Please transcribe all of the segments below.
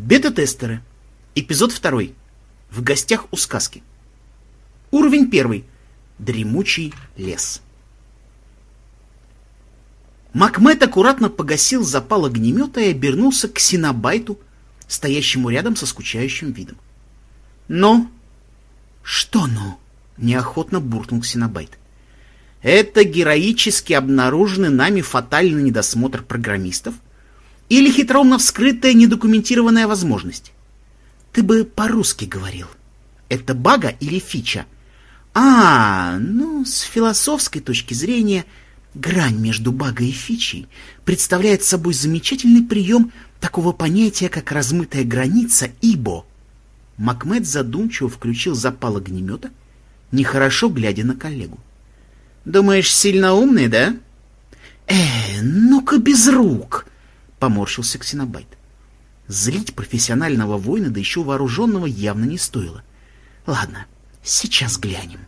Бета-тестеры. Эпизод второй. В гостях у сказки. Уровень первый. Дремучий лес. Макмед аккуратно погасил запал огнемета и обернулся к Синабайту, стоящему рядом со скучающим видом. «Но?» «Что «но»?» — неохотно буркнул Синабайт. «Это героически обнаруженный нами фатальный недосмотр программистов или хитроумно вскрытая недокументированная возможность?» «Ты бы по-русски говорил. Это бага или фича?» «А, ну, с философской точки зрения...» Грань между багой и фичей представляет собой замечательный прием такого понятия, как размытая граница ибо. Макмед задумчиво включил запал огнемета, нехорошо глядя на коллегу. «Думаешь, сильно умный, да?» «Э, ну-ка без рук!» — поморщился Ксенобайт. Злить профессионального воина, да еще вооруженного, явно не стоило. «Ладно, сейчас глянем».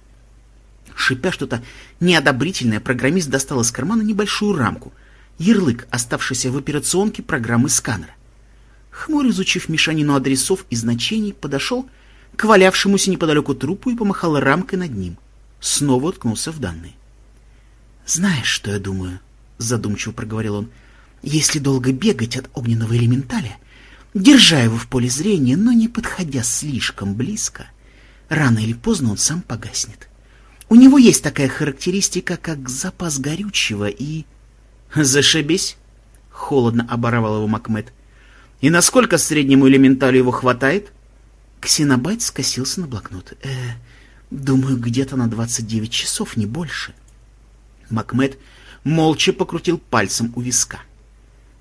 Шипя что-то неодобрительное, программист достал из кармана небольшую рамку, ярлык, оставшийся в операционке программы сканера. Хмур, изучив мешанину адресов и значений, подошел к валявшемуся неподалеку трупу и помахал рамкой над ним. Снова уткнулся в данные. «Знаешь, что я думаю?» — задумчиво проговорил он. «Если долго бегать от огненного элементаля, держа его в поле зрения, но не подходя слишком близко, рано или поздно он сам погаснет. У него есть такая характеристика, как запас горючего и... Зашибись, холодно оборовал его Макмед. И насколько среднему элементалю его хватает? Ксенобайт скосился на блокнот. Э, думаю, где-то на 29 часов, не больше. Макмед молча покрутил пальцем у виска.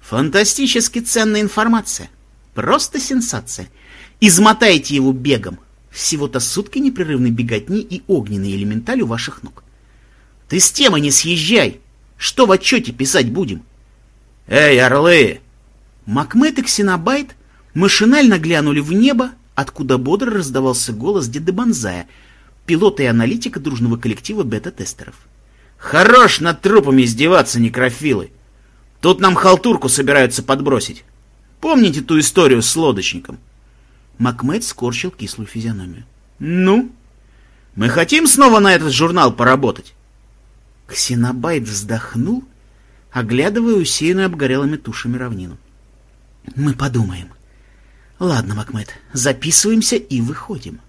Фантастически ценная информация. Просто сенсация. Измотайте его бегом, всего-то сутки непрерывной беготни и огненный элементаль у ваших ног. Ты с темы не съезжай! Что в отчете писать будем? Эй, орлы! Макмет и Ксенобайт машинально глянули в небо, откуда бодро раздавался голос деда Бонзая, пилота и аналитика дружного коллектива бета-тестеров. «Хорош над трупами издеваться, некрофилы! Тут нам халтурку собираются подбросить. Помните ту историю с лодочником?» Макмед скорчил кислую физиономию. «Ну? Мы хотим снова на этот журнал поработать?» Ксенобайт вздохнул, оглядывая усеянную обгорелыми тушами равнину. «Мы подумаем. Ладно, Макмед, записываемся и выходим».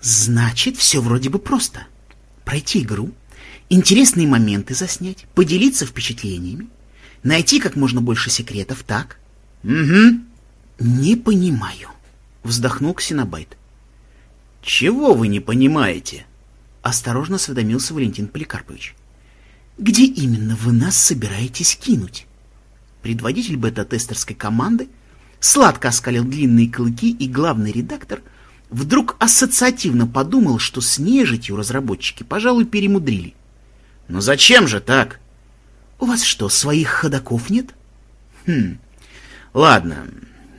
Значит, все вроде бы просто. Пройти игру, интересные моменты заснять, поделиться впечатлениями, найти как можно больше секретов, так? «Угу». «Не понимаю», — вздохнул Ксенобайт. «Чего вы не понимаете?» — осторожно осведомился Валентин Поликарпович. «Где именно вы нас собираетесь кинуть?» Предводитель бета-тестерской команды сладко оскалил длинные клыки, и главный редактор вдруг ассоциативно подумал, что с нежитью разработчики, пожалуй, перемудрили. «Но зачем же так?» «У вас что, своих ходаков нет?» «Хм, Ладно,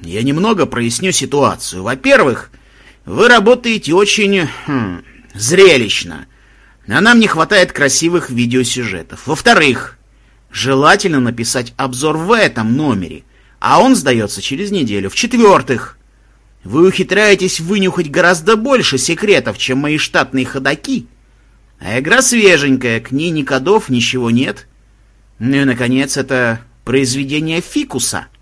я немного проясню ситуацию. Во-первых, вы работаете очень хм, зрелищно, а нам не хватает красивых видеосюжетов. Во-вторых, желательно написать обзор в этом номере, а он сдается через неделю. В-четвертых, вы ухитряетесь вынюхать гораздо больше секретов, чем мои штатные ходаки, а игра свеженькая, к ней ни кодов, ничего нет. Ну и, наконец, это произведение Фикуса —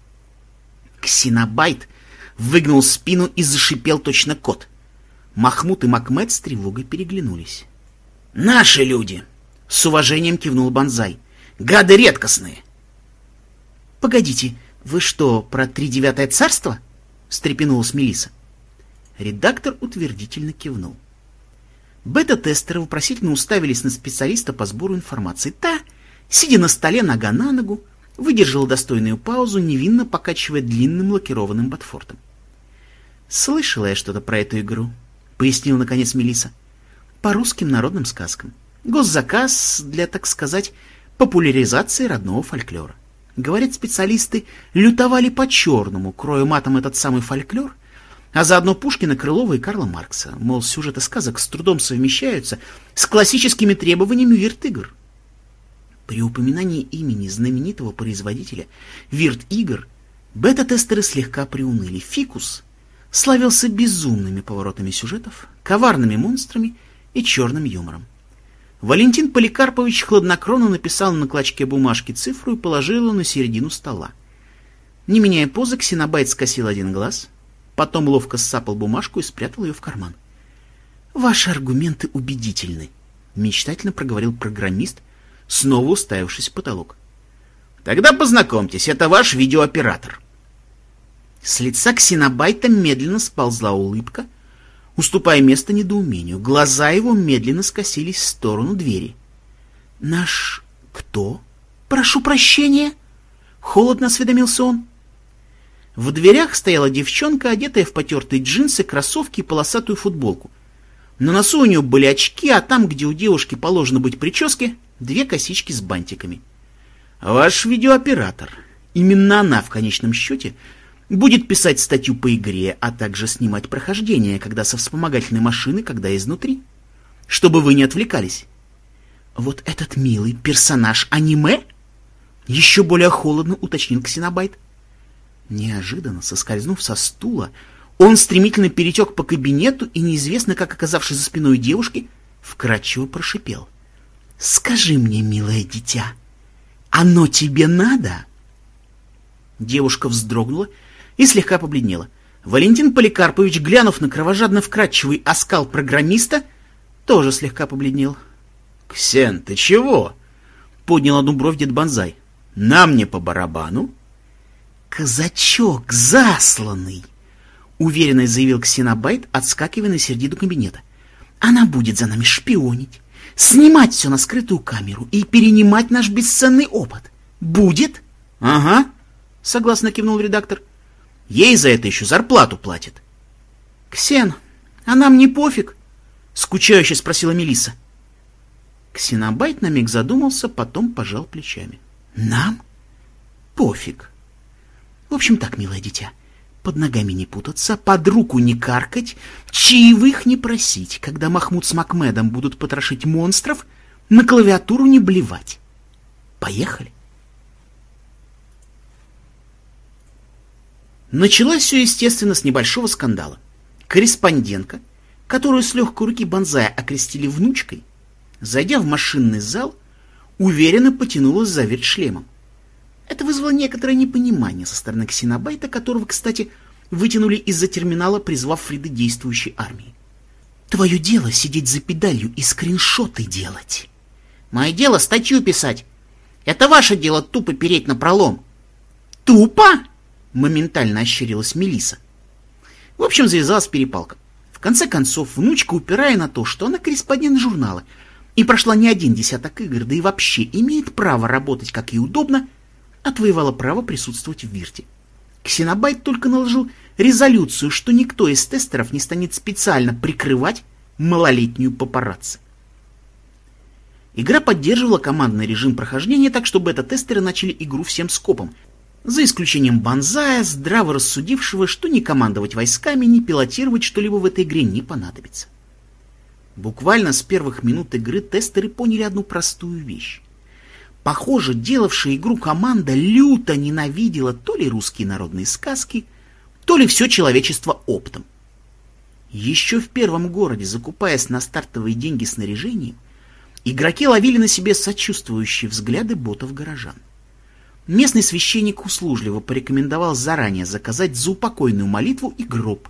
Ксенобайт выгнул спину и зашипел точно кот. Махмуд и Макмед с тревогой переглянулись. «Наши люди!» — с уважением кивнул Бонзай. «Гады редкостные!» «Погодите, вы что, про тридевятое царство?» — встрепенулась Мелиса. Редактор утвердительно кивнул. Бета-тестеры вопросительно уставились на специалиста по сбору информации. Та, сидя на столе нога на ногу, выдержал достойную паузу, невинно покачивая длинным лакированным ботфортом. «Слышала я что-то про эту игру», — пояснил наконец Мелиса. «По русским народным сказкам. Госзаказ для, так сказать, популяризации родного фольклора. Говорят, специалисты лютовали по-черному, кроя матом этот самый фольклор, а заодно Пушкина, Крылова и Карла Маркса. Мол, сюжеты сказок с трудом совмещаются с классическими требованиями вирт-игр. При упоминании имени знаменитого производителя Вирт-игр бета-тестеры слегка приуныли. Фикус славился безумными поворотами сюжетов, коварными монстрами и черным юмором. Валентин Поликарпович хладнокровно написал на клочке бумажки цифру и положил ее на середину стола. Не меняя позы, Ксенобайт скосил один глаз, потом ловко ссапал бумажку и спрятал ее в карман. «Ваши аргументы убедительны», — мечтательно проговорил программист, снова уставившись в потолок. «Тогда познакомьтесь, это ваш видеооператор». С лица Ксенобайта медленно сползла улыбка, уступая место недоумению. Глаза его медленно скосились в сторону двери. «Наш кто? Прошу прощения!» — холодно осведомился он. В дверях стояла девчонка, одетая в потертые джинсы, кроссовки и полосатую футболку. На носу у нее были очки, а там, где у девушки положено быть прическе, две косички с бантиками. Ваш видеооператор. Именно она в конечном счете будет писать статью по игре, а также снимать прохождение, когда со вспомогательной машины, когда изнутри. Чтобы вы не отвлекались. Вот этот милый персонаж аниме? Еще более холодно уточнил Ксенобайт. Неожиданно, соскользнув со стула, он стремительно перетек по кабинету и, неизвестно как оказавшись за спиной девушки, вкрадчиво прошипел. «Скажи мне, милое дитя, оно тебе надо?» Девушка вздрогнула и слегка побледнела. Валентин Поликарпович, глянув на кровожадно вкрадчивый оскал программиста, тоже слегка побледнел. «Ксен, ты чего?» — поднял одну бровь дед Бонзай. «Нам не по барабану?» «Казачок засланный!» — уверенно заявил Ксенобайт, отскакивая на середину кабинета. «Она будет за нами шпионить, снимать все на скрытую камеру и перенимать наш бесценный опыт. Будет?» «Ага», — согласно кивнул редактор. «Ей за это еще зарплату платят». «Ксен, а нам не пофиг?» — скучающе спросила Мелиса. Ксенобайт на миг задумался, потом пожал плечами. «Нам? Пофиг. В общем так, милое дитя, под ногами не путаться, под руку не каркать, чаевых не просить, когда Махмуд с Макмедом будут потрошить монстров, на клавиатуру не блевать. Поехали. Началось все, естественно, с небольшого скандала. Корреспондентка, которую с легкой руки Бонзая окрестили внучкой, зайдя в машинный зал, уверенно потянулась за шлемом. Это вызвало некоторое непонимание со стороны Ксенобайта, которого, кстати, вытянули из-за терминала, призвав Фриды действующей армии. Твое дело сидеть за педалью и скриншоты делать. Мое дело статью писать. Это ваше дело тупо переть на пролом. Тупо? Моментально ощерилась Мелиса. В общем, завязалась перепалка. В конце концов, внучка, упирая на то, что она корреспондент журнала и прошла не один десяток игр, да и вообще имеет право работать как ей удобно, отвоевала право присутствовать в Вирте. Ксенобайт только наложил резолюцию, что никто из тестеров не станет специально прикрывать малолетнюю папарацци. Игра поддерживала командный режим прохождения так, что бета-тестеры начали игру всем скопом, за исключением Банзая, здраво рассудившего, что ни командовать войсками, ни пилотировать что-либо в этой игре не понадобится. Буквально с первых минут игры тестеры поняли одну простую вещь. Похоже, делавшая игру команда люто ненавидела то ли русские народные сказки, то ли все человечество оптом. Еще в первом городе, закупаясь на стартовые деньги снаряжением, игроки ловили на себе сочувствующие взгляды ботов-горожан. Местный священник услужливо порекомендовал заранее заказать заупокойную молитву и гроб.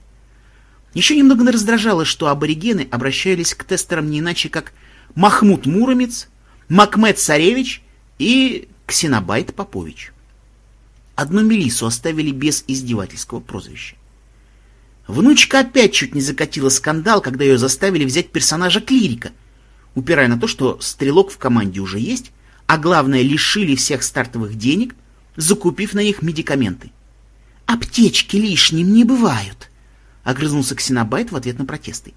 Еще немного раздражало, что аборигены обращались к тестерам не иначе, как Махмуд Муромец, Макмед Царевич и Ксенобайт Попович. Одну Мелису оставили без издевательского прозвища. Внучка опять чуть не закатила скандал, когда ее заставили взять персонажа клирика, упирая на то, что стрелок в команде уже есть, а главное, лишили всех стартовых денег, закупив на них медикаменты. «Аптечки лишним не бывают», — огрызнулся Ксенобайт в ответ на протесты.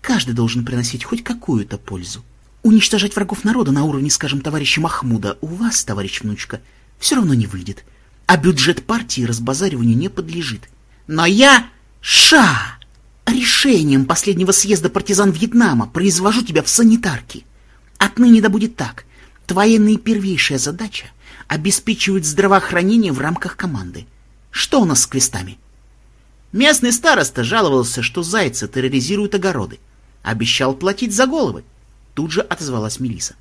«Каждый должен приносить хоть какую-то пользу». Уничтожать врагов народа на уровне, скажем, товарища Махмуда у вас, товарищ внучка, все равно не выйдет. А бюджет партии разбазариванию не подлежит. Но я... Ша! Решением последнего съезда партизан Вьетнама произвожу тебя в санитарки. Отныне да будет так. Твоя наипервейшая задача — обеспечивать здравоохранение в рамках команды. Что у нас с квестами? Местный староста жаловался, что зайцы терроризируют огороды. Обещал платить за головы. Тут же отозвалась Мелиса.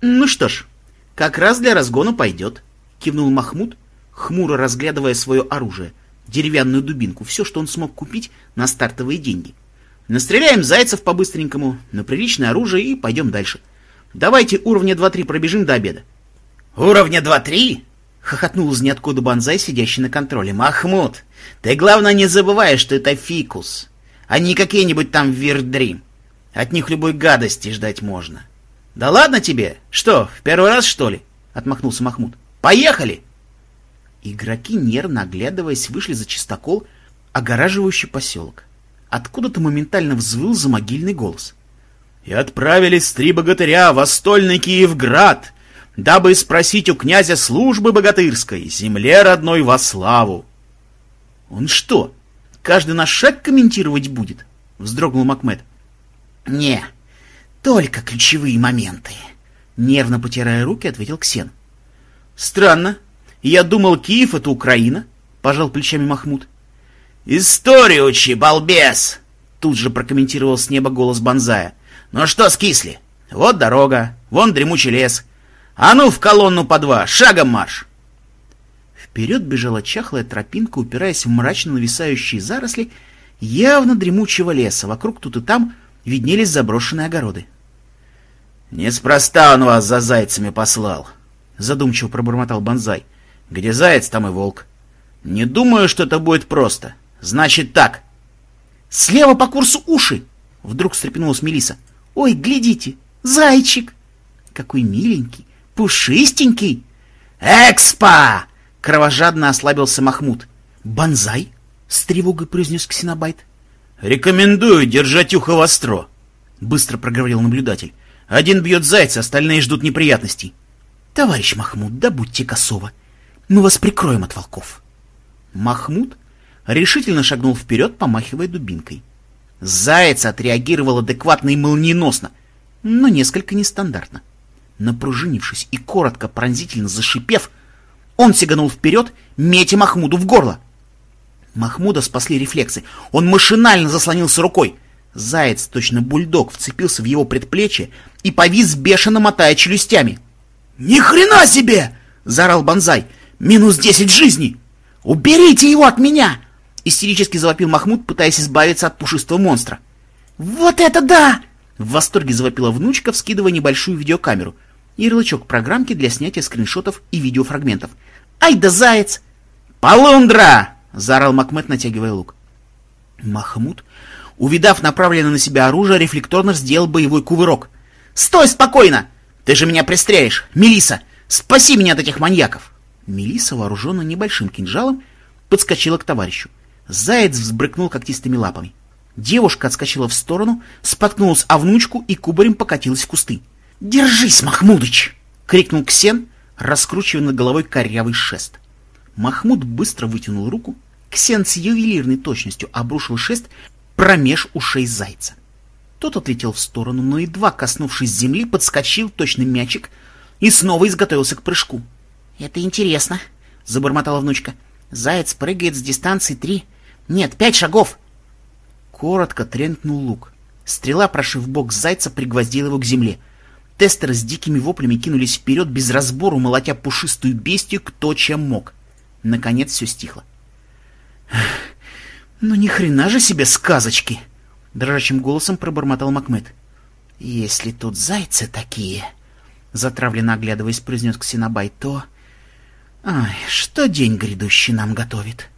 Ну что ж, как раз для разгона пойдет, кивнул Махмуд, хмуро разглядывая свое оружие, деревянную дубинку, все, что он смог купить на стартовые деньги. Настреляем зайцев по-быстренькому, на приличное оружие и пойдем дальше. Давайте уровня 2-3 пробежим до обеда. Уровня 2-3? Хохотнул из ниоткуда Банзай, сидящий на контроле. Махмуд, ты главное не забывай, что это фикус, а не какие-нибудь там вирдрим. От них любой гадости ждать можно. Да ладно тебе? Что, в первый раз, что ли? Отмахнулся Махмуд. Поехали! Игроки, нервно оглядываясь, вышли за чистокол, огораживающий поселок. Откуда-то моментально взвыл за могильный голос. «И отправились три богатыря в Остольный Киевград, дабы спросить у князя службы богатырской, земле родной во славу». «Он что, каждый наш шаг комментировать будет?» — вздрогнул Макмед. «Не, только ключевые моменты», — нервно потирая руки, ответил Ксен. «Странно. Я думал, Киев — это Украина», — пожал плечами Махмуд. «Историю учи, балбес!» Тут же прокомментировал с неба голос Бонзая. «Ну что скисли? Вот дорога, вон дремучий лес. А ну в колонну по два, шагом марш!» Вперед бежала чахлая тропинка, упираясь в мрачно нависающие заросли явно дремучего леса. Вокруг тут и там виднелись заброшенные огороды. «Неспроста он вас за зайцами послал», — задумчиво пробормотал Бонзай. «Где заяц, там и волк. Не думаю, что это будет просто. Значит так». «Слева по курсу уши!» — вдруг встрепенулась Мелиса. «Ой, глядите, зайчик! Какой миленький, пушистенький!» «Экспа!» — кровожадно ослабился Махмуд. «Бонзай?» — с тревогой произнес Ксенобайт. «Рекомендую держать ухо востро», — быстро проговорил наблюдатель. Один бьет зайца, остальные ждут неприятностей. — Товарищ Махмуд, да будьте косово. Мы вас прикроем от волков. Махмуд решительно шагнул вперед, помахивая дубинкой. Заяц отреагировал адекватно и молниеносно, но несколько нестандартно. Напружинившись и коротко пронзительно зашипев, он сиганул вперед, метя Махмуду в горло. Махмуда спасли рефлексы. Он машинально заслонился рукой. Заяц, точно бульдог, вцепился в его предплечье и повис, бешено мотая челюстями. «Ни хрена себе!» — заорал Бонзай. «Минус десять жизней! Уберите его от меня!» Истерически завопил Махмуд, пытаясь избавиться от пушистого монстра. «Вот это да!» В восторге завопила внучка, вскидывая небольшую видеокамеру. Ярлычок программки для снятия скриншотов и видеофрагментов. «Ай да заяц!» «Полундра!» — заорал Макмед, натягивая лук. Махмуд увидав направленное на себя оружие, рефлекторно сделал боевой кувырок. «Стой спокойно! Ты же меня пристрелишь! Мелиса, спаси меня от этих маньяков!» Мелиса, вооруженная небольшим кинжалом, подскочила к товарищу. Заяц взбрыкнул когтистыми лапами. Девушка отскочила в сторону, споткнулась о внучку и кубарем покатилась в кусты. «Держись, Махмудыч!» — крикнул Ксен, раскручивая над головой корявый шест. Махмуд быстро вытянул руку. Ксен с ювелирной точностью обрушил шест промеж ушей зайца. Тот отлетел в сторону, но едва коснувшись земли, подскочил точный мячик и снова изготовился к прыжку. — Это интересно, — забормотала внучка. — Заяц прыгает с дистанции три... Нет, пять шагов! Коротко тренькнул лук. Стрела, прошив бок зайца, пригвоздила его к земле. Тестеры с дикими воплями кинулись вперед без разбору, молотя пушистую бестию кто чем мог. Наконец все стихло. «Ну ни хрена же себе сказочки!» — дрожащим голосом пробормотал Макмед. «Если тут зайцы такие...» — затравленно оглядываясь, произнес Ксенобай, — то... «Ай, что день грядущий нам готовит?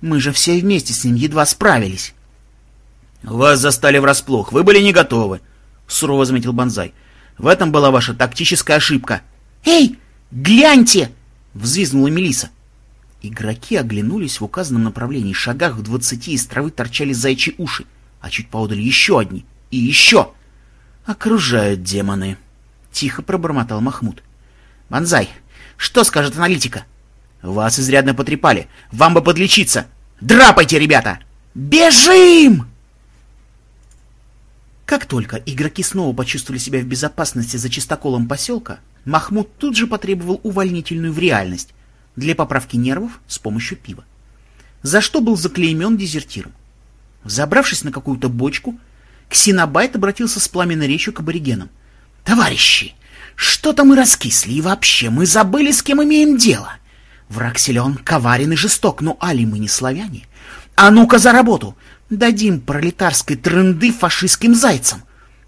Мы же все вместе с ним едва справились». «Вас застали врасплох, вы были не готовы», — сурово заметил Бонзай. «В этом была ваша тактическая ошибка». «Эй, гляньте!» — взвизгнула Мелиса. Игроки оглянулись в указанном направлении. Шагах в двадцати из травы торчали зайчьи уши, а чуть поодаль еще одни. И еще! «Окружают демоны», — тихо пробормотал Махмуд. «Банзай, что скажет аналитика?» «Вас изрядно потрепали. Вам бы подлечиться. Драпайте, ребята!» «Бежим!» Как только игроки снова почувствовали себя в безопасности за чистоколом поселка, Махмуд тут же потребовал увольнительную в реальность для поправки нервов с помощью пива. За что был заклеймен дезертиром. Забравшись на какую-то бочку, Ксенобайт обратился с пламенной речью к аборигенам. «Товарищи, что-то мы раскисли, и вообще мы забыли, с кем имеем дело. Враг силен, коварен и жесток, но али мы не славяне. А ну-ка за работу! Дадим пролетарской тренды фашистским зайцам.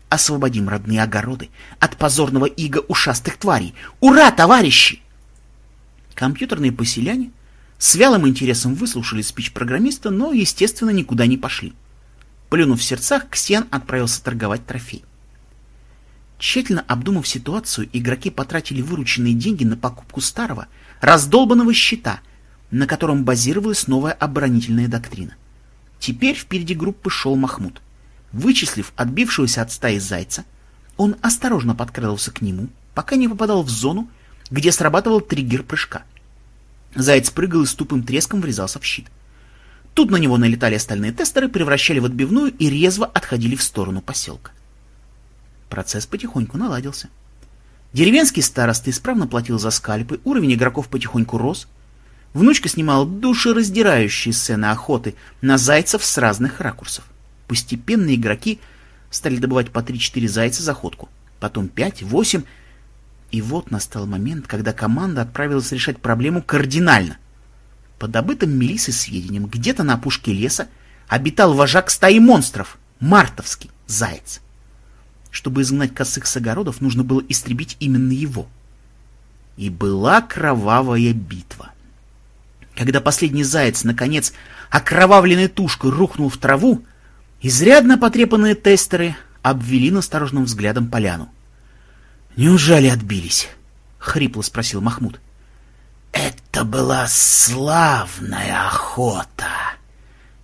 Освободим родные огороды от позорного ига ушастых тварей. Ура, товарищи! Компьютерные поселяне с вялым интересом выслушали спич программиста, но, естественно, никуда не пошли. Плюнув в сердцах, Ксен отправился торговать трофей. Тщательно обдумав ситуацию, игроки потратили вырученные деньги на покупку старого, раздолбанного щита, на котором базировалась новая оборонительная доктрина. Теперь впереди группы шел Махмуд. Вычислив отбившегося от стаи зайца, он осторожно подкрадывался к нему, пока не попадал в зону, где срабатывал триггер прыжка. Заяц прыгал и с тупым треском врезался в щит. Тут на него налетали остальные тестеры, превращали в отбивную и резво отходили в сторону поселка. Процесс потихоньку наладился. Деревенский староста исправно платил за скальпы, уровень игроков потихоньку рос. Внучка снимала душераздирающие сцены охоты на зайцев с разных ракурсов. Постепенно игроки стали добывать по 3-4 зайца за ходку, потом 5, 8. И вот настал момент, когда команда отправилась решать проблему кардинально. По добытым Мелиссой сведениям, где-то на опушке леса обитал вожак стаи монстров, мартовский заяц. Чтобы изгнать косых с огородов, нужно было истребить именно его. И была кровавая битва. Когда последний заяц, наконец, окровавленной тушкой рухнул в траву, изрядно потрепанные тестеры обвели настороженным взглядом поляну. «Неужели отбились?» — хрипло спросил Махмуд. «Это была славная охота!»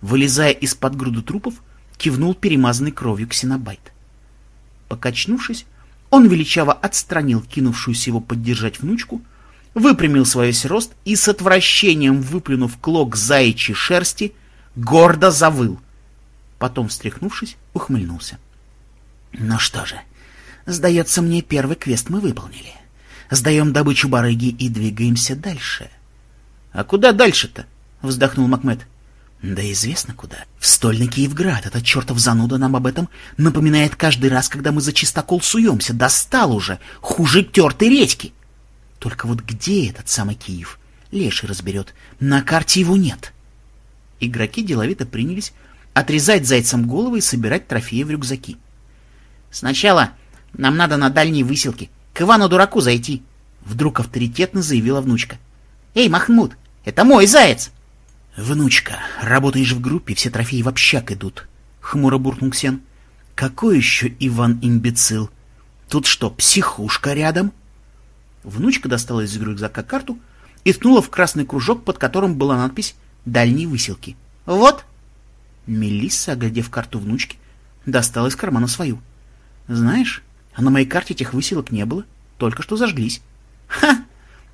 Вылезая из-под груды трупов, кивнул перемазанный кровью ксенобайт. Покачнувшись, он величаво отстранил кинувшуюся его поддержать внучку, выпрямил свой весь рост и с отвращением выплюнув клок заячьей шерсти, гордо завыл. Потом, встряхнувшись, ухмыльнулся. «Ну что же, сдается мне, первый квест мы выполнили. Сдаем добычу барыги и двигаемся дальше». «А куда дальше-то?» — вздохнул Макмед. Да известно куда. В стольный Киевград. Этот чертов зануда нам об этом напоминает каждый раз, когда мы за чистокол суемся. Достал уже. Хуже тертой редьки. Только вот где этот самый Киев? Леший разберет. На карте его нет. Игроки деловито принялись отрезать зайцам головы и собирать трофеи в рюкзаки. Сначала нам надо на дальние выселки. К Ивану-дураку зайти. Вдруг авторитетно заявила внучка. Эй, Махмуд, это мой заяц! «Внучка, работаешь в группе, все трофеи в общак идут», — хмуро буркнул Ксен. «Какой еще Иван-имбецил? Тут что, психушка рядом?» Внучка достала из рюкзака карту и ткнула в красный кружок, под которым была надпись «Дальние выселки». «Вот!» Мелисса, оглядев карту внучки, достала из кармана свою. «Знаешь, а на моей карте этих выселок не было, только что зажглись». «Ха!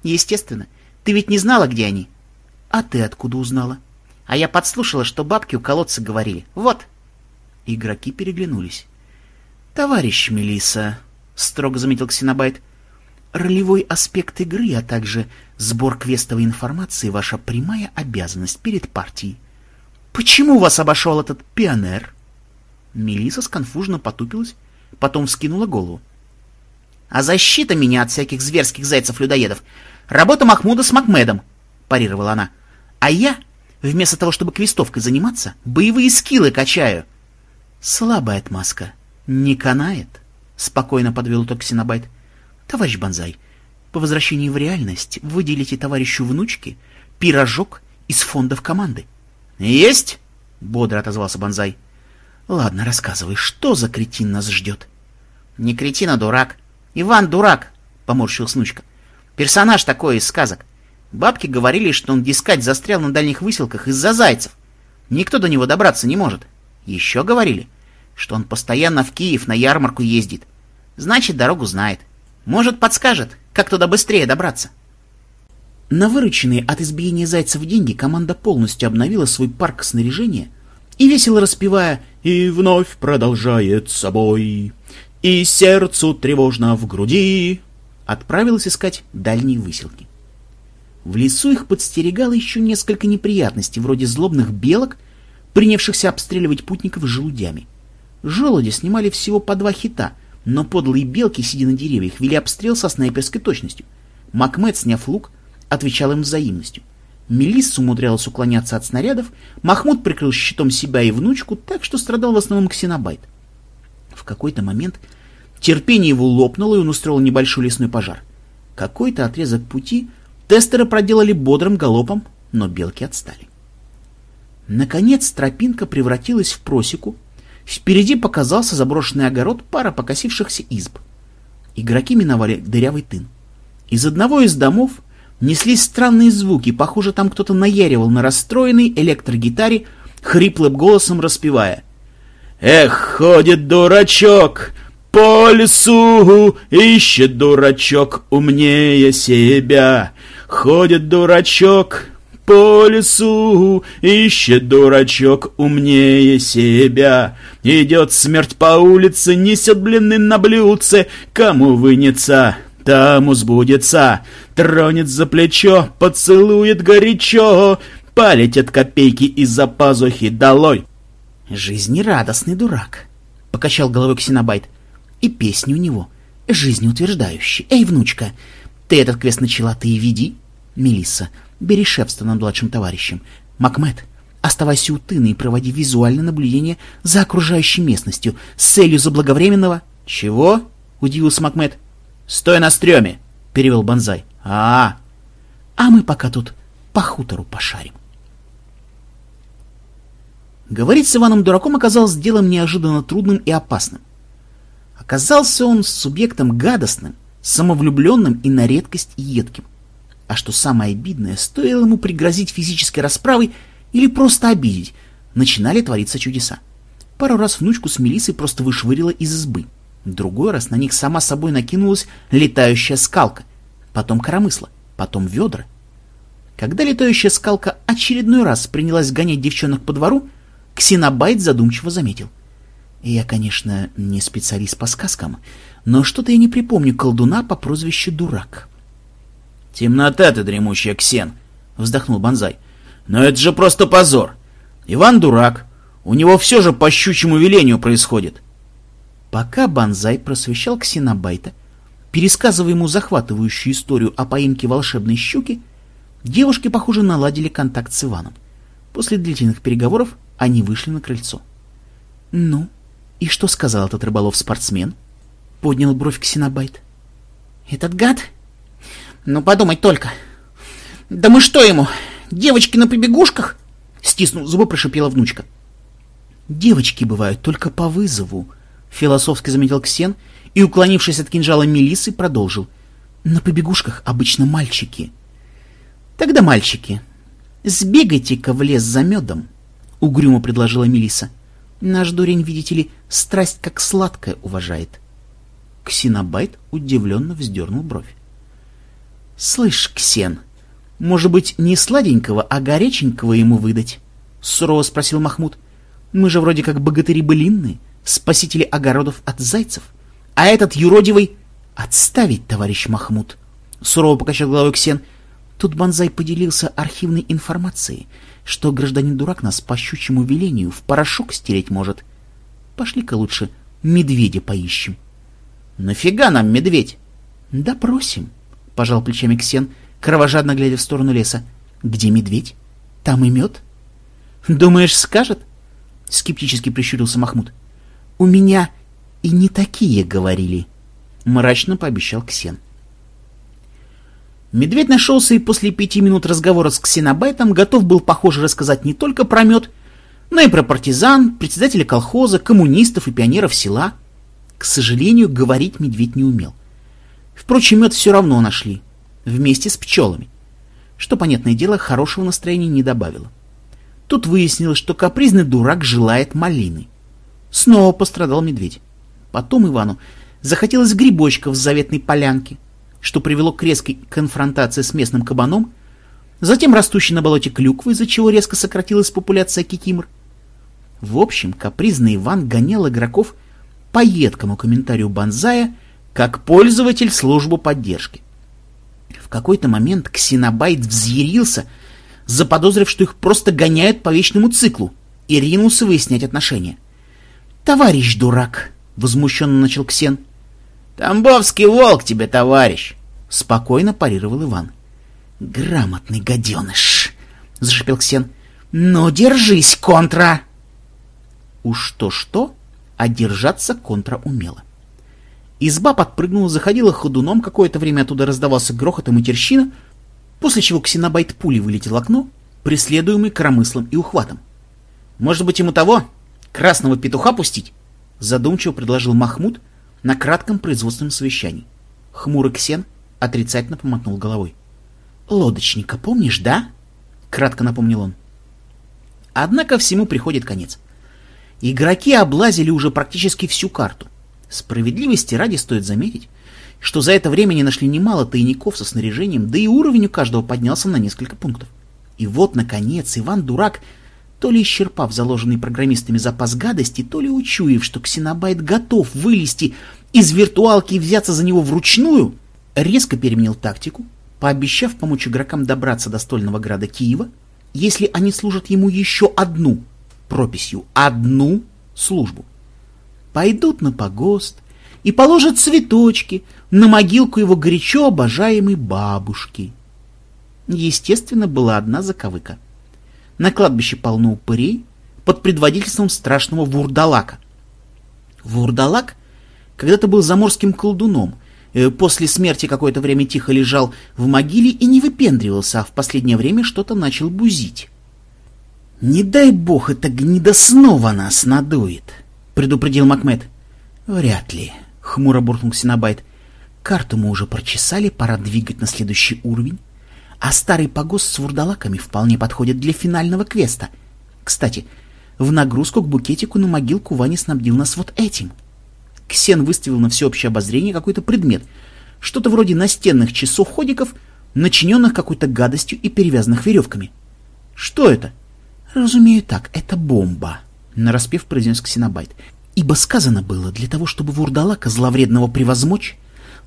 Естественно, ты ведь не знала, где они?» А ты откуда узнала? А я подслушала, что бабки у колодца говорили. Вот. Игроки переглянулись. Товарищ Мелиса, строго заметил Ксенобайт, ролевой аспект игры, а также сбор квестовой информации — ваша прямая обязанность перед партией. Почему вас обошел этот пионер? Мелиса сконфуженно потупилась, потом вскинула голову. А защита меня от всяких зверских зайцев-людоедов — работа Махмуда с Макмедом, парировала она. А я, вместо того, чтобы квестовкой заниматься, боевые скиллы качаю. Слабая отмазка. Не канает, спокойно подвел итог Синабайт. Товарищ Бонзай, по возвращении в реальность выделите товарищу внучке пирожок из фондов команды. Есть? Бодро отозвался Бонзай. Ладно, рассказывай, что за кретин нас ждет? Не кретин, а дурак. Иван дурак, поморщил Снучка. Персонаж такой из сказок. Бабки говорили, что он, дискать, застрял на дальних выселках из-за зайцев. Никто до него добраться не может. Еще говорили, что он постоянно в Киев на ярмарку ездит. Значит, дорогу знает. Может, подскажет, как туда быстрее добраться. На вырученные от избиения зайцев деньги команда полностью обновила свой парк снаряжения и весело распевая «И вновь продолжает собой, и сердцу тревожно в груди», отправилась искать дальние выселки. В лесу их подстерегало еще несколько неприятностей, вроде злобных белок, принявшихся обстреливать путников желудями. Желуди снимали всего по два хита, но подлые белки, сидя на деревьях, вели обстрел со снайперской точностью. Макмед, сняв лук, отвечал им взаимностью. Мелисса умудрялась уклоняться от снарядов, Махмуд прикрыл щитом себя и внучку, так что страдал в основном ксенобайт. В какой-то момент терпение его лопнуло, и он устроил небольшой лесной пожар. Какой-то отрезок пути тестеры проделали бодрым галопом, но белки отстали. Наконец тропинка превратилась в просеку, впереди показался заброшенный огород, пара покосившихся изб. Игроки миновали дырявый тын. Из одного из домов неслись странные звуки, похоже, там кто-то наяривал на расстроенной электрогитаре, хриплым голосом распевая. «Эх, ходит дурачок, по лесу ищет дурачок умнее себя. Ходит дурачок по лесу, ищет дурачок умнее себя. Идет смерть по улице, несет блины на блюдце, кому вынется, тому сбудется. Тронет за плечо, поцелует горячо, полетят копейки из-за пазухи долой. Жизнерадостный дурак, покачал головой Ксенобайт. И песни у него жизнеутверждающие. Эй, внучка, ты этот квест начала, ты и веди. Мелисса, бери шефство над младшим товарищем. Макмед, оставайся у тыны и проводи визуальное наблюдение за окружающей местностью с целью заблаговременного... — Чего? — удивился Макмед. — Стой на стреме! — перевел Бонзай. — А, а мы пока тут по хутору пошарим. Говорить с Иваном Дураком оказалось делом неожиданно трудным и опасным. Оказался он субъектом гадостным, самовлюбленным и на редкость едким. А что самое обидное, стоило ему пригрозить физической расправой или просто обидеть, начинали твориться чудеса. Пару раз внучку с Мелиссой просто вышвырила из избы. Другой раз на них сама собой накинулась летающая скалка, потом коромысла, потом ведра. Когда летающая скалка очередной раз принялась гонять девчонок по двору, Ксенобайт задумчиво заметил. Я, конечно, не специалист по сказкам, но что-то я не припомню колдуна по прозвищу Дурак. «Темнота ты, дремучая Ксен!» — вздохнул Бонзай. «Но это же просто позор! Иван дурак, у него все же по щучьему велению происходит!» Пока Бонзай просвещал Ксенобайта, пересказывая ему захватывающую историю о поимке волшебной щуки, девушки, похоже, наладили контакт с Иваном. После длительных переговоров они вышли на крыльцо. «Ну, и что сказал этот рыболов-спортсмен?» — поднял бровь Ксенобайт. «Этот гад ну, подумать только. Да мы что ему, девочки на побегушках? Стиснув зубы, прошипела внучка. Девочки бывают только по вызову, философски заметил Ксен и, уклонившись от кинжала Мелисы, продолжил. На побегушках обычно мальчики. Тогда мальчики, сбегайте-ка в лес за медом, угрюмо предложила Мелиса. Наш дурень, видите ли, страсть как сладкое уважает. Ксенобайт удивленно вздернул бровь. «Слышь, Ксен, может быть, не сладенького, а горяченького ему выдать?» — сурово спросил Махмуд. «Мы же вроде как богатыри былинные, спасители огородов от зайцев. А этот юродивый...» «Отставить, товарищ Махмуд!» — сурово покачал головой Ксен. Тут Бонзай поделился архивной информацией, что гражданин-дурак нас по щучьему велению в порошок стереть может. Пошли-ка лучше медведя поищем. «Нафига нам медведь?» «Допросим», — пожал плечами Ксен, кровожадно глядя в сторону леса. «Где медведь? Там и мед?» «Думаешь, скажет?» — скептически прищурился Махмуд. «У меня и не такие говорили», — мрачно пообещал Ксен. Медведь нашелся и после пяти минут разговора с Ксенобайтом готов был, похоже, рассказать не только про мед, но и про партизан, председателя колхоза, коммунистов и пионеров села. К сожалению, говорить медведь не умел. Впрочем, мед все равно нашли, вместе с пчелами, что, понятное дело, хорошего настроения не добавило. Тут выяснилось, что капризный дурак желает малины. Снова пострадал медведь. Потом Ивану захотелось грибочков с заветной полянки, что привело к резкой конфронтации с местным кабаном, затем растущей на болоте клюквы, из-за чего резко сократилась популяция кикимор. В общем, капризный Иван гонял игроков по едкому комментарию Бонзая как пользователь службы поддержки. В какой-то момент Ксенобайт взъярился, заподозрив, что их просто гоняют по вечному циклу, и ринулся выяснять отношения. «Товарищ дурак!» — возмущенно начал Ксен. «Тамбовский волк тебе, товарищ!» — спокойно парировал Иван. «Грамотный гаденыш!» — зашипел Ксен. «Ну, держись, контра!» Уж то-что, а держаться контра умела. Изба подпрыгнула, заходила ходуном, какое-то время оттуда раздавался грохот и матерщина, после чего ксенобайт пули вылетел в окно, преследуемый коромыслом и ухватом. «Может быть, ему того? Красного петуха пустить?» Задумчиво предложил Махмуд на кратком производственном совещании. Хмурый Ксен отрицательно помотнул головой. «Лодочника помнишь, да?» — кратко напомнил он. Однако всему приходит конец. Игроки облазили уже практически всю карту. Справедливости ради стоит заметить, что за это время не нашли немало тайников со снаряжением, да и уровень у каждого поднялся на несколько пунктов. И вот, наконец, Иван-дурак, то ли исчерпав заложенный программистами запас гадости, то ли учуяв, что Ксенобайт готов вылезти из виртуалки и взяться за него вручную, резко переменил тактику, пообещав помочь игрокам добраться до стольного града Киева, если они служат ему еще одну, прописью, одну службу пойдут на погост и положат цветочки на могилку его горячо обожаемой бабушки. Естественно, была одна заковыка. На кладбище полно упырей под предводительством страшного Вурдалака. Вурдалак когда-то был заморским колдуном, э, после смерти какое-то время тихо лежал в могиле и не выпендривался, а в последнее время что-то начал бузить. «Не дай бог, эта гнида снова нас надует!» — предупредил Макмед. «Вряд ли», — хмуро буркнул Синабайт. «Карту мы уже прочесали, пора двигать на следующий уровень. А старый погост с вурдалаками вполне подходит для финального квеста. Кстати, в нагрузку к букетику на могилку Ваня снабдил нас вот этим». Ксен выставил на всеобщее обозрение какой-то предмет, что-то вроде настенных часов-ходиков, начиненных какой-то гадостью и перевязанных веревками. «Что это?» «Разумею так, это бомба», — нараспев произнес Ксенобайт. «Ибо сказано было, для того, чтобы вурдалака зловредного превозмочь,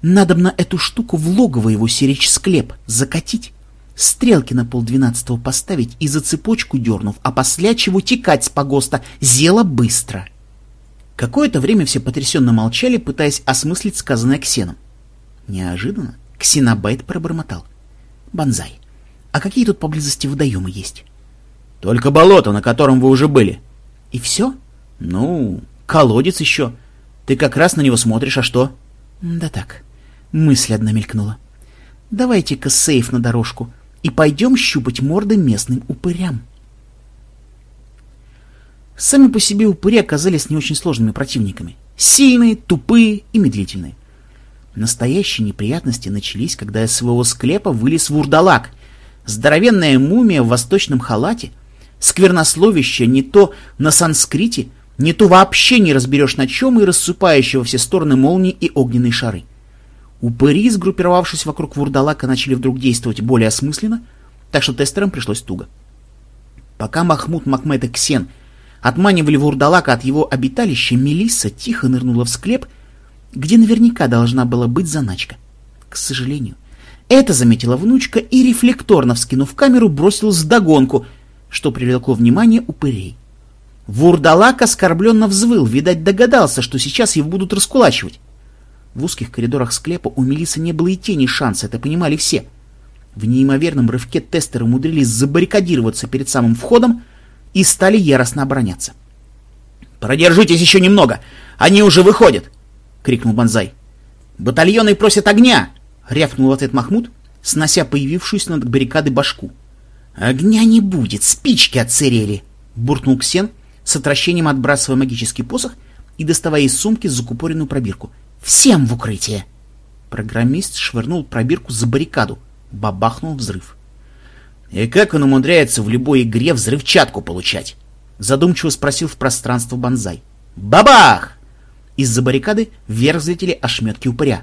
надобно эту штуку в логово его серечь склеп, закатить, стрелки на полдвенадцатого поставить и за цепочку дернув, а после чего текать с погоста, зело быстро». Какое-то время все потрясенно молчали, пытаясь осмыслить сказанное Ксеном. Неожиданно Ксенобайт пробормотал. «Бонзай, а какие тут поблизости водоемы есть?» «Только болото, на котором вы уже были», и все? Ну, колодец еще. Ты как раз на него смотришь, а что? Да так, мысль одна мелькнула. Давайте-ка сейф на дорожку и пойдем щупать морды местным упырям. Сами по себе упыри оказались не очень сложными противниками. Сильные, тупые и медлительные. Настоящие неприятности начались, когда из своего склепа вылез вурдалак. Здоровенная мумия в восточном халате — сквернословище не то на санскрите, не то вообще не разберешь на чем и рассыпающие во все стороны молнии и огненные шары. Упыри, сгруппировавшись вокруг вурдалака, начали вдруг действовать более осмысленно, так что тестерам пришлось туго. Пока Махмуд, Макмед и Ксен отманивали вурдалака от его обиталища, Мелисса тихо нырнула в склеп, где наверняка должна была быть заначка. К сожалению, это заметила внучка и, рефлекторно вскинув камеру, бросилась вдогонку — что привлекло внимание упырей. Вурдалак оскорбленно взвыл, видать, догадался, что сейчас его будут раскулачивать. В узких коридорах склепа у Мелисы не было и тени шанса, это понимали все. В неимоверном рывке тестеры умудрились забаррикадироваться перед самым входом и стали яростно обороняться. «Продержитесь еще немного! Они уже выходят!» — крикнул Бонзай. «Батальоны просят огня!» — рявкнул ответ Махмуд, снося появившуюся над баррикадой башку. «Огня не будет, спички отсырели!» — буркнул Ксен, с отвращением отбрасывая магический посох и доставая из сумки закупоренную пробирку. «Всем в укрытие!» Программист швырнул пробирку за баррикаду. Бабахнул взрыв. «И как он умудряется в любой игре взрывчатку получать?» Задумчиво спросил в пространство Бонзай. «Бабах!» Из-за баррикады вверх взлетели ошметки упыря.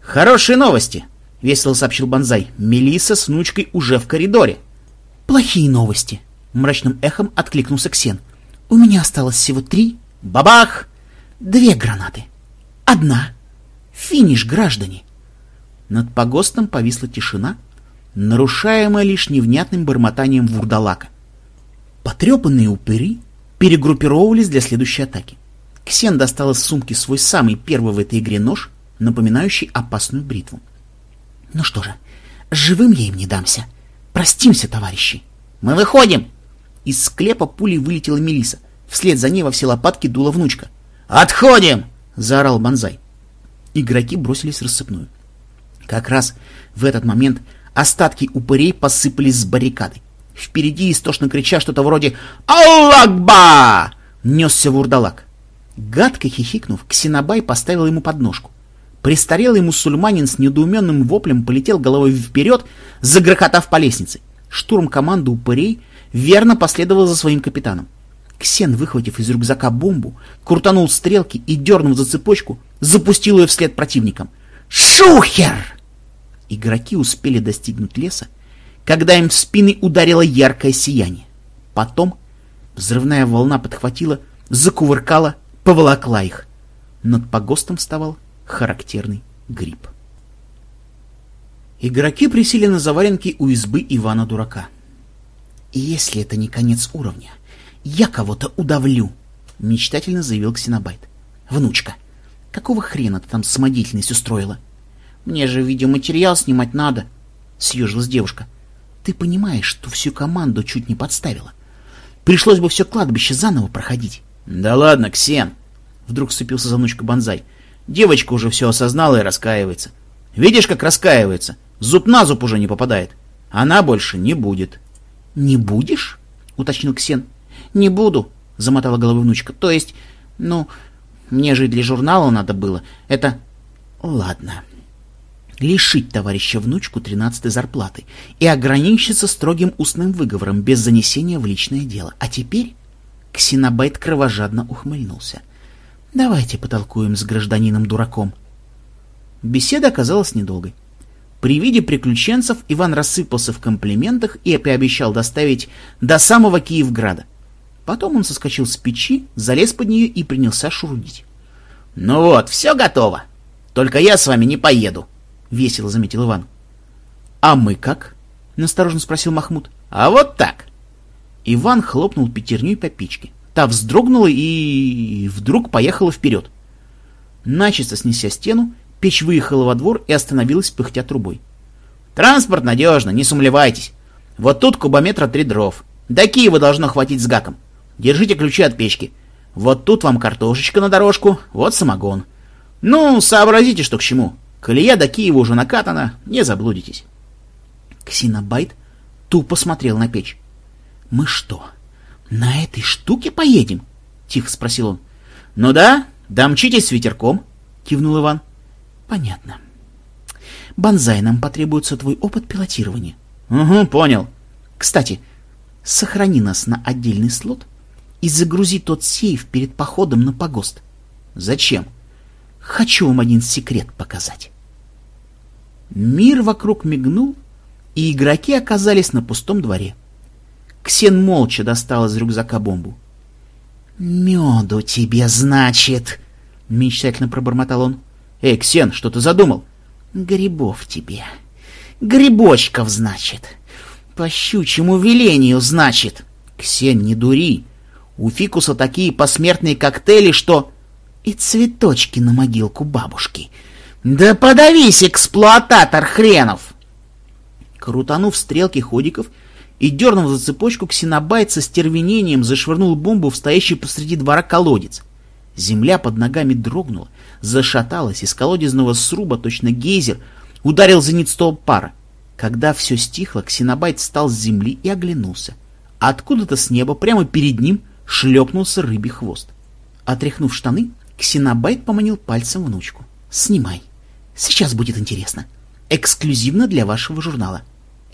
«Хорошие новости!» — весело сообщил Бонзай. Мелиса с внучкой уже в коридоре. «Плохие новости!» — мрачным эхом откликнулся Ксен. У меня осталось всего три. Бабах! Две гранаты. Одна. Финиш, граждане. Над погостом повисла тишина, нарушаемая лишь невнятным бормотанием вурдалака. Потрепанные упыри перегруппировывались для следующей атаки. Ксен достал из сумки свой самый первый в этой игре нож, напоминающий опасную бритву. Ну что же, живым я им не дамся. Простимся, товарищи. Мы выходим! Из склепа пулей вылетела Мелиса. Вслед за ней во все лопатки дула внучка. «Отходим!» — заорал Бонзай. Игроки бросились в рассыпную. Как раз в этот момент остатки упырей посыпались с баррикады. Впереди, истошно крича что-то вроде «Аллахба!» несся вурдалак. Гадко хихикнув, Ксенобай поставил ему подножку. Престарелый мусульманин с недоуменным воплем полетел головой вперед, загрохотав по лестнице. Штурм команды упырей верно последовал за своим капитаном. Ксен, выхватив из рюкзака бомбу, крутанул стрелки и, дернув за цепочку, запустил ее вслед противникам. «Шухер!» Игроки успели достигнуть леса, когда им в спины ударило яркое сияние. Потом взрывная волна подхватила, закувыркала, поволокла их. Над погостом вставал характерный гриб. Игроки присели на заваленке у избы Ивана Дурака. «И если это не конец уровня, я кого-то удавлю», — мечтательно заявил Ксенобайт. «Внучка, какого хрена ты там самодеятельность устроила?» «Мне же видеоматериал снимать надо», — съежилась девушка. «Ты понимаешь, что всю команду чуть не подставила. Пришлось бы все кладбище заново проходить». «Да ладно, Ксен!» — вдруг вступился за внучка Бонзай. «Девочка уже все осознала и раскаивается. Видишь, как раскаивается? Зуб на зуб уже не попадает. Она больше не будет». «Не будешь?» — уточнил Ксен. «Не буду», — замотала головой внучка. «То есть, ну, мне же для журнала надо было. Это...» «Ладно», лишить товарища внучку тринадцатой зарплаты и ограничиться строгим устным выговором без занесения в личное дело. А теперь Ксенобайт кровожадно ухмыльнулся. Давайте потолкуем с гражданином-дураком. Беседа оказалась недолгой. При виде приключенцев Иван рассыпался в комплиментах и пообещал доставить до самого Киевграда. Потом он соскочил с печи, залез под нее и принялся шурудить. — Ну вот, все готово. Только я с вами не поеду, — весело заметил Иван. — А мы как? — настороженно спросил Махмуд. — А вот так. Иван хлопнул пятерней по печке. Та вздрогнула и вдруг поехала вперед. Начисто снеся стену, печь выехала во двор и остановилась, пыхтя трубой. «Транспорт надежно, не сумлевайтесь. Вот тут кубометра три дров. До Киева должно хватить с гаком. Держите ключи от печки. Вот тут вам картошечка на дорожку, вот самогон. Ну, сообразите, что к чему. Колея до Киева уже накатана, не заблудитесь. Ксенобайт тупо смотрел на печь. «Мы что, на этой штуке поедем?» — тихо спросил он. «Ну да, домчитесь с ветерком», — кивнул Иван. «Понятно. Бонзай, нам потребуется твой опыт пилотирования». «Угу, понял. Кстати, сохрани нас на отдельный слот и загрузи тот сейф перед походом на погост». «Зачем?» «Хочу вам один секрет показать». Мир вокруг мигнул, и игроки оказались на пустом дворе. Ксен молча достал из рюкзака бомбу. «Меду тебе, значит!» — мечтательно пробормотал он. «Эй, Ксен, что ты задумал?» «Грибов тебе. Грибочков, значит. По щучьему велению, значит». «Ксен, не дури. У фикуса такие посмертные коктейли, что...» «И цветочки на могилку бабушки. Да подавись, эксплуататор хренов!» Крутанув стрелки ходиков, и, дернув за цепочку, ксенобайт со стервенением зашвырнул бомбу в стоящий посреди двора колодец. Земля под ногами дрогнула, зашаталась, из колодезного сруба, точно гейзер, ударил зенит столб пара. Когда все стихло, ксенобайт встал с земли и оглянулся. Откуда-то с неба, прямо перед ним, шлепнулся рыбий хвост. Отряхнув штаны, ксенобайт поманил пальцем внучку. «Снимай. Сейчас будет интересно. Эксклюзивно для вашего журнала».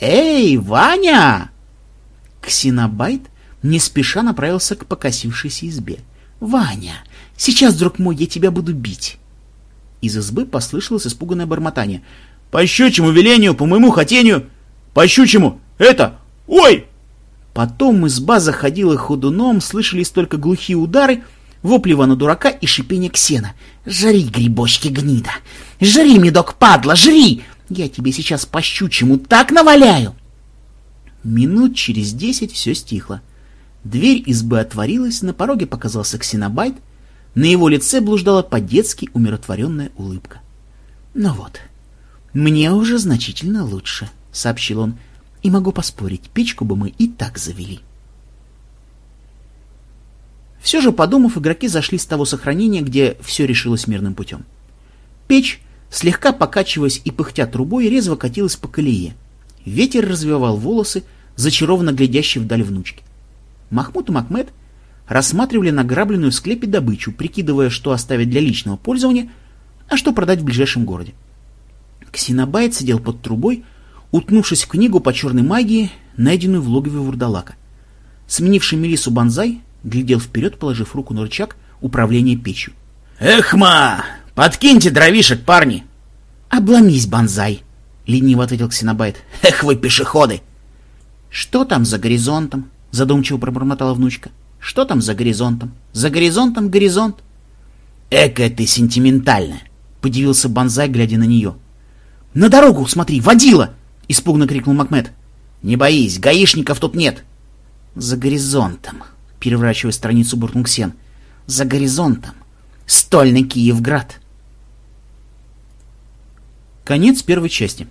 «Эй, Ваня!» Ксенобайт не спеша направился к покосившейся избе. «Ваня, сейчас, друг мой, я тебя буду бить!» Из избы послышалось испуганное бормотание. «По щучьему велению, по моему хотению! По щучьему! Это! Ой!» Потом изба заходила ходуном, слышались только глухие удары, вопли Ивана Дурака и шипение Ксена. «Жри, грибочки гнида! Жри, медок падла, жри! Я тебе сейчас по щучьему так наваляю!» Минут через десять все стихло. Дверь избы отворилась, на пороге показался ксенобайт, на его лице блуждала по-детски умиротворенная улыбка. «Ну вот, мне уже значительно лучше», — сообщил он, — «и могу поспорить, печку бы мы и так завели». Все же, подумав, игроки зашли с того сохранения, где все решилось мирным путем. Печь, слегка покачиваясь и пыхтя трубой, резво катилась по колее. Ветер развивал волосы, зачарованно глядящие вдаль внучки. Махмуд и Макмед рассматривали награбленную в склепе добычу, прикидывая, что оставить для личного пользования, а что продать в ближайшем городе. Ксенобайт сидел под трубой, утнувшись в книгу по черной магии, найденную в логове Вурдалака. Сменивший Мелису Банзай глядел вперед, положив руку на рычаг управления печью. «Эхма! Подкиньте дровишек, парни!» «Обломись, Банзай!» — лениво ответил Ксенобайт. «Эх вы, пешеходы!» «Что там за горизонтом?» — задумчиво пробормотала внучка. «Что там за горизонтом? За горизонтом горизонт!» «Экая ты сентиментальная!» — подивился Банзай, глядя на нее. «На дорогу смотри, водила!» — испуганно крикнул Макмед. «Не боись, гаишников тут нет!» «За горизонтом!» — переворачивая страницу, буркнул. «За горизонтом! Стольный Киевград!» Конец первой части.